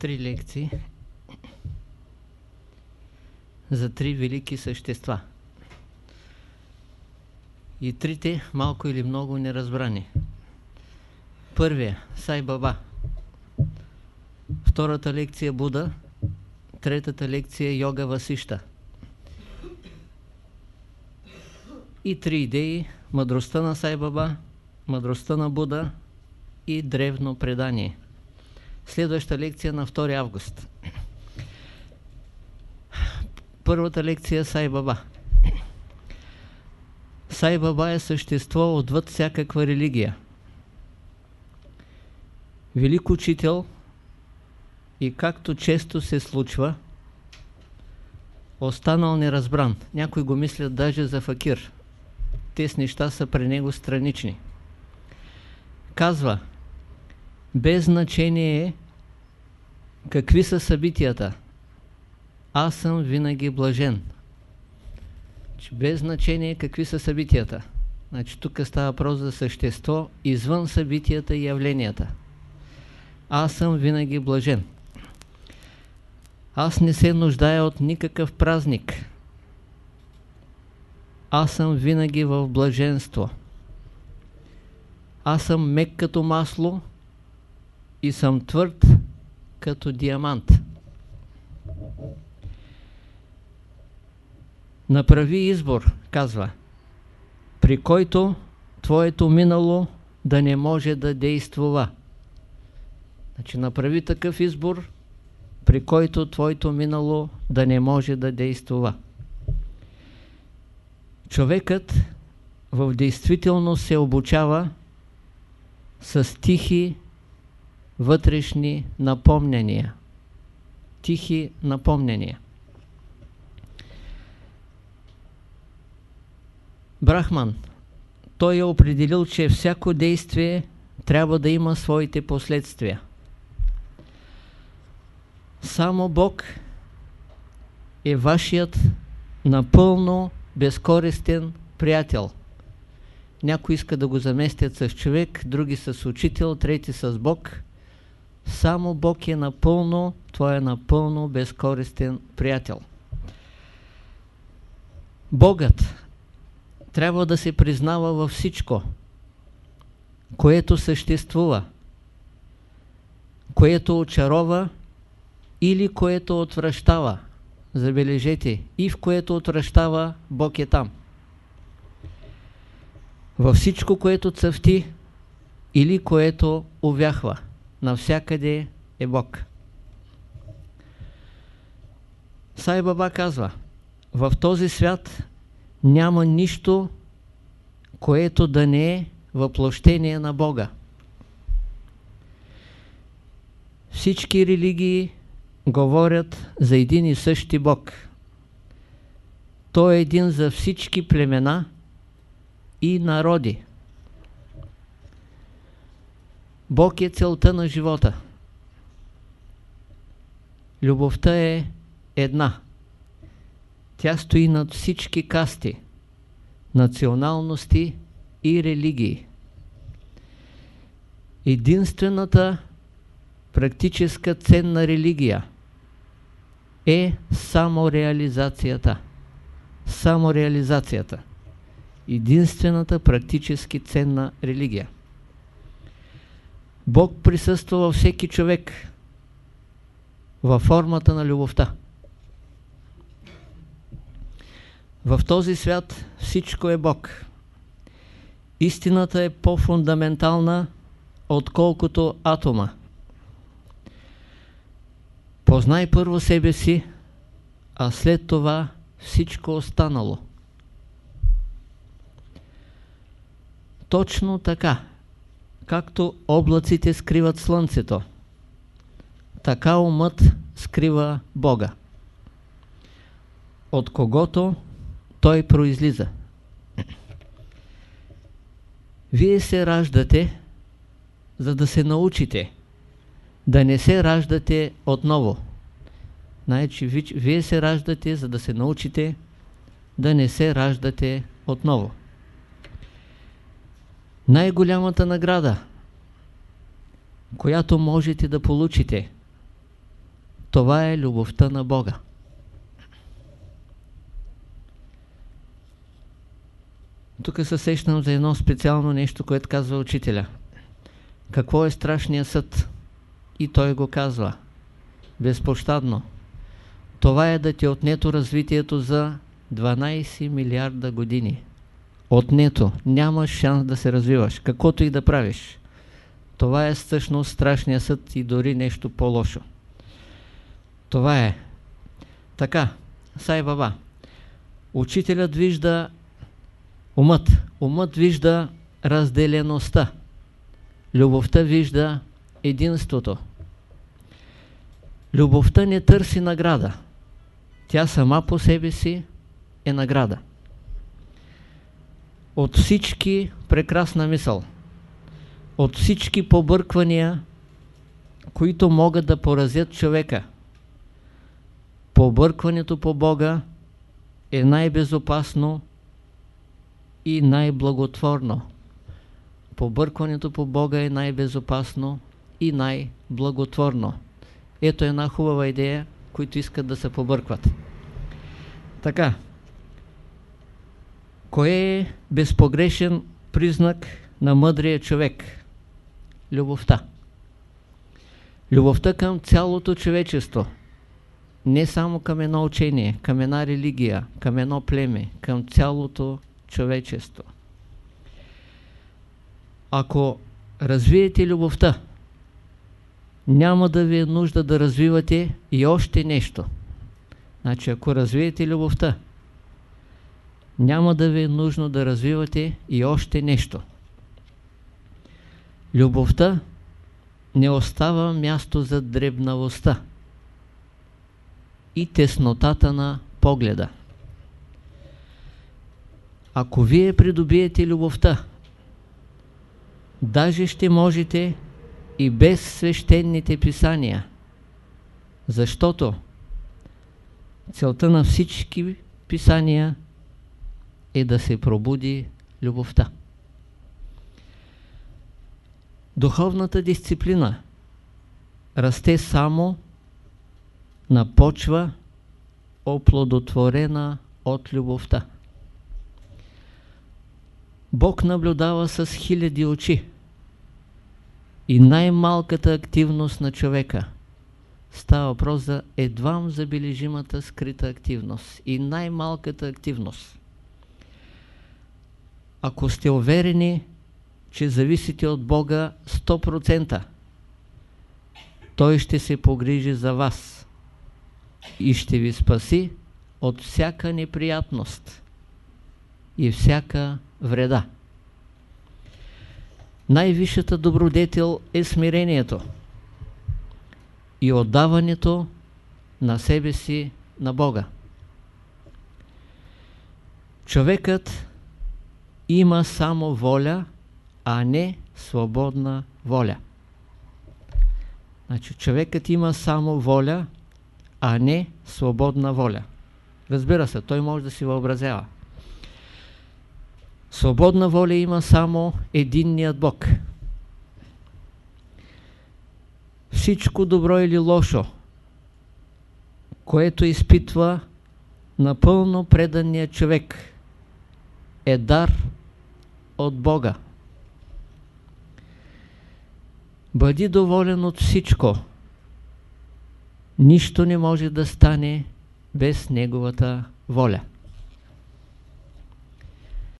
три лекции за три велики същества. И трите малко или много неразбрани. Първия – Сай Баба. Втората лекция – Буда. Третата лекция – Йога Васища. И три идеи – мъдростта на Сай Баба, мъдростта на Буда и древно предание. Следваща лекция на 2 август. Първата лекция Сай Баба. Сай Баба е същество отвъд всякаква религия. Велик учител и както често се случва, останал неразбран. Някои го мислят даже за факир. Тези неща са при него странични. Казва, без значение какви са събитията. Аз съм винаги блажен. Без значение какви са събитията. Значи тук става въпрос за същество извън събитията и явленията. Аз съм винаги блажен. Аз не се нуждая от никакъв празник. Аз съм винаги в блаженство. Аз съм мек като масло и съм твърд като диамант. Направи избор, казва, при който твоето минало да не може да действува. Значи направи такъв избор, при който твоето минало да не може да действува. Човекът в действителност се обучава с тихи вътрешни напомнения. Тихи напомнения. Брахман, той е определил, че всяко действие трябва да има своите последствия. Само Бог е вашият напълно безкористен приятел. Някои иска да го заместят с човек, други с учител, трети с Бог. Само Бог е напълно, това е напълно безкористен приятел. Богът трябва да се признава във всичко, което съществува, което очарова или което отвръщава. Забележете, и в което отвръщава, Бог е там. Във всичко, което цъфти или което увяхва, навсякъде е Бог. Сай Баба казва, в този свят няма нищо, което да не е въплощение на Бога. Всички религии говорят за един и същи Бог. Той е един за всички племена и народи. Бог е целта на живота. Любовта е една. Тя стои над всички касти, националности и религии. Единствената практическа ценна религия е самореализацията. Самореализацията. Единствената практически ценна религия. Бог присъства във всеки човек във формата на любовта. В този свят всичко е Бог. Истината е по-фундаментална, отколкото атома. Познай първо себе си, а след това всичко останало. Точно така, както облаците скриват слънцето, така умът скрива Бога. От когото той произлиза. Вие се раждате, за да се научите. Да не се раждате отново. Значи, вие се раждате, за да се научите да не се раждате отново. Най-голямата награда, която можете да получите, Това е любовта на Бога. Тук се сещам за едно специално нещо, което казва учителя. Какво е страшният съд? И той го казва. Безпощадно. Това е да ти отнето развитието за 12 милиарда години. Отнето. Нямаш шанс да се развиваш. Каквото и да правиш. Това е всъщност страшния съд и дори нещо по-лошо. Това е. Така, Сай Баба. Учителят вижда умът. Умът вижда разделеността. Любовта вижда единството. Любовта не търси награда. Тя сама по себе си е награда. От всички прекрасна мисъл, от всички побърквания, които могат да поразят човека, побъркването по Бога е най-безопасно и най-благотворно. Побъркването по Бога е най-безопасно и най-благотворно. Ето една хубава идея, които искат да се побъркват. Така. Кое е безпогрешен признак на мъдрия човек? Любовта. Любовта към цялото човечество. Не само към едно учение, към една религия, към едно племе, към цялото човечество. Ако развиете любовта, няма да ви е нужда да развивате и още нещо. Значи, ако развиете любовта, няма да ви е нужно да развивате и още нещо. Любовта не остава място за дребнавостта и теснотата на погледа. Ако вие придобиете любовта, даже ще можете и без свещените писания, защото целта на всички писания е да се пробуди любовта. Духовната дисциплина расте само на почва оплодотворена от любовта. Бог наблюдава с хиляди очи и най-малката активност на човека. Става въпрос за едвам забележимата скрита активност и най-малката активност. Ако сте уверени, че зависите от Бога 100%, Той ще се погрижи за вас и ще ви спаси от всяка неприятност и всяка вреда. Най-висшата добродетел е смирението и отдаването на себе си на Бога. Човекът има само воля, а не свободна воля. Значи, човекът има само воля, а не свободна воля. Разбира се, той може да си въобразява. Свободна воля има само единният Бог. Всичко добро или лошо, което изпитва напълно преданния човек, е дар от Бога. Бъди доволен от всичко. Нищо не може да стане без Неговата воля.